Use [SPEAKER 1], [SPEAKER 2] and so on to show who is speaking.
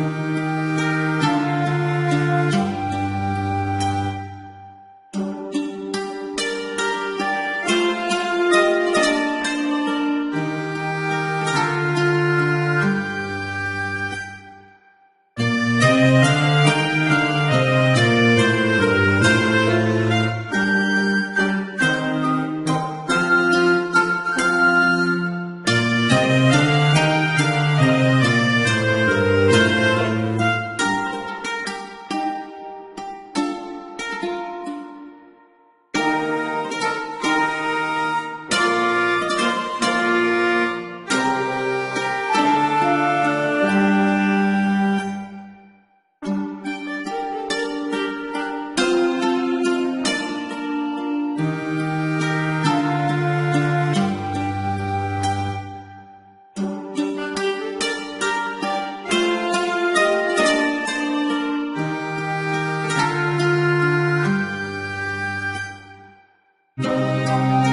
[SPEAKER 1] Música Música